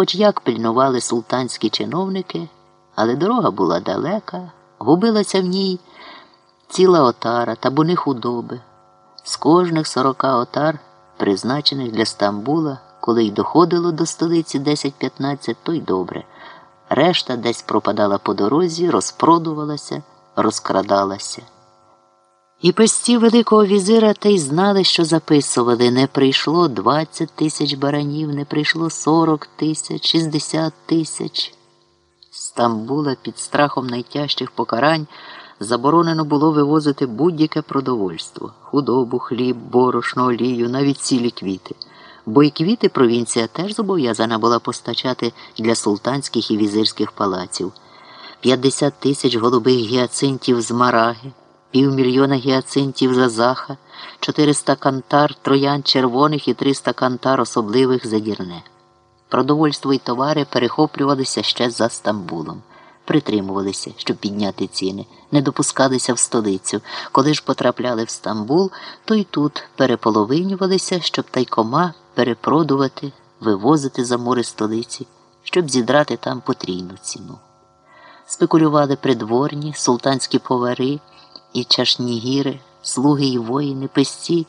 хоч як пильнували султанські чиновники, але дорога була далека, губилася в ній ціла отара, табуни худоби. З кожних сорока отар, призначених для Стамбула, коли й доходило до столиці 10-15, то й добре. Решта десь пропадала по дорозі, розпродувалася, розкрадалася. І песті Великого візира та й знали, що записували. Не прийшло 20 тисяч баранів, не прийшло 40 тисяч, 60 тисяч. Стамбула під страхом найтяжчих покарань заборонено було вивозити будь-яке продовольство худобу, хліб, борошно, олію, навіть цілі квіти. Бо й квіти провінція теж зобов'язана була постачати для султанських і візирських палаців. 50 тисяч голубих гіацинтів з мараги, півмільйона гіацинтів зазаха, 400 кантар троян червоних і 300 кантар особливих задірне. Продовольство і товари перехоплювалися ще за Стамбулом, притримувалися, щоб підняти ціни, не допускалися в столицю. Коли ж потрапляли в Стамбул, то й тут переполовинювалися, щоб тайкома перепродувати, вивозити за море столиці, щоб зідрати там потрійну ціну. Спекулювали придворні, султанські повари і чашнігіри, слуги і воїни, песці.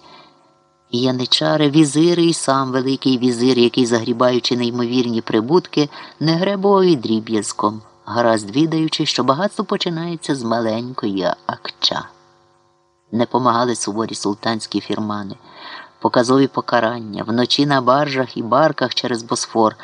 І яничари, візири і сам Великий візир, який, загрібаючи неймовірні прибутки, не гребував і дріб'язком, гаразд відаючи, що багатство починається з маленької акча. Не помагали суворі султанські фірмани, показові покарання, вночі на баржах і барках через Босфор.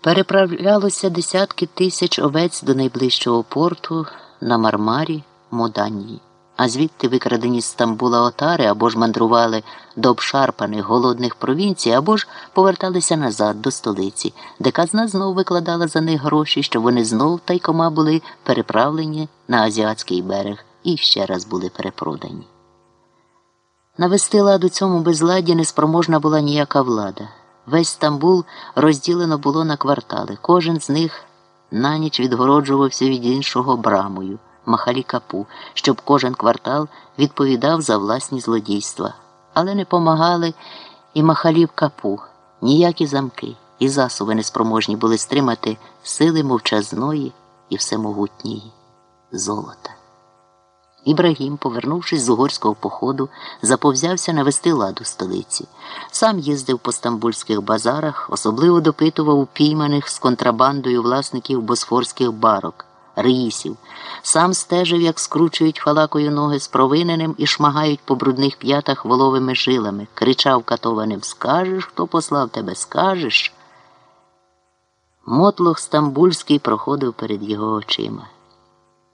Переправлялося десятки тисяч овець до найближчого порту на Мармарі, Моданії а звідти викрадені з Стамбула отари або ж мандрували до обшарпаних голодних провінцій, або ж поверталися назад до столиці, де казна знов викладала за них гроші, щоб вони знов тайкома були переправлені на азіатський берег і ще раз були перепродані. Навести ладу цьому безладі неспроможна була ніяка влада. Весь Стамбул розділено було на квартали, кожен з них на ніч відгороджувався від іншого брамою. Махалі капу, щоб кожен квартал відповідав за власні злодійства, але не помагали і махалів капу, ніякі замки і засоби неспроможні були стримати сили мовчазної і всемогутньої золота. Ібрагім, повернувшись з угорського походу, заповзявся навести ладу столиці. Сам їздив по стамбульських базарах, особливо допитував упійманих з контрабандою власників босфорських барок рисів, сам стежив, як скручують фалакою ноги з провиненим і шмагають по брудних п'ятах воловими жилами, кричав катованим Скажеш, хто послав тебе, скажеш. Мотлох стамбульський проходив перед його очима.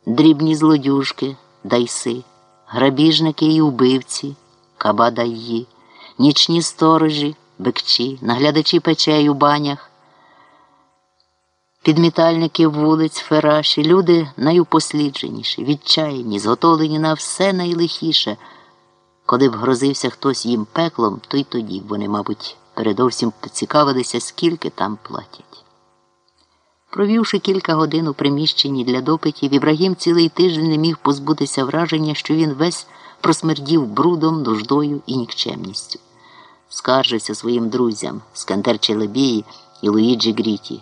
Дрібні злодюжки, дайси, грабіжники і убивці, кабадаї, нічні сторожі, бекчі, наглядачі печей у банях. Підмітальники вулиць, фераші, люди найупослідженіші, відчаяні, зготовлені на все найлихіше. Коли б грозився хтось їм пеклом, то й тоді б вони, мабуть, передовсім поцікавилися, скільки там платять. Провівши кілька годин у приміщенні для допитів, Ібрагім цілий тиждень не міг позбутися враження, що він весь просмердів брудом, нуждою і нікчемністю. Скаржився своїм друзям Скандер Челебії і Луїджі Гріті.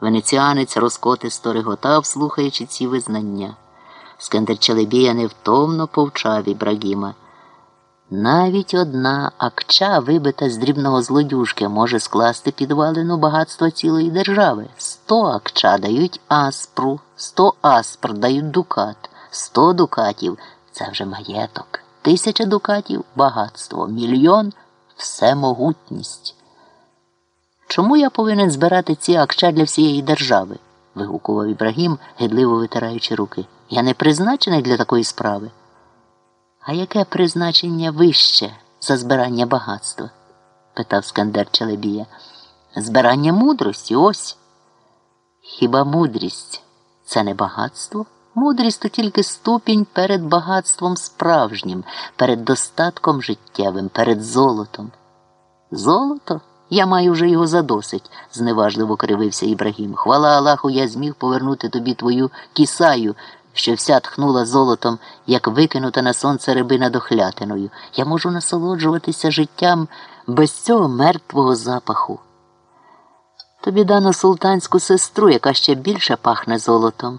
Венеціанець розкотисто реготав, слухаючи ці визнання. Скандер Челебія невтомно повчав Ібрагіма. Навіть одна акча, вибита з дрібного злодюжки, може скласти підвалину багатства цілої держави. Сто акча дають аспру, сто аспр дають дукат, сто дукатів це вже маєток, тисяча дукатів багатство, мільйон всемогутність. Чому я повинен збирати ці акча для всієї держави? вигукував Ібрагім, гидливо витираючи руки. Я не призначений для такої справи. А яке призначення вище за збирання багатства? питав Скандер Челебія. Збирання мудрості ось. Хіба мудрість це не багатство? Мудрість то тільки ступінь перед багатством справжнім, перед достатком життєвим, перед золотом. Золото? Я маю вже його задосить, зневажливо кривився Ібрагім. Хвала Аллаху, я зміг повернути тобі твою кісаю, що вся тхнула золотом, як викинута на сонце рибина дохлятиною. Я можу насолоджуватися життям без цього мертвого запаху. Тобі дано султанську сестру, яка ще більше пахне золотом.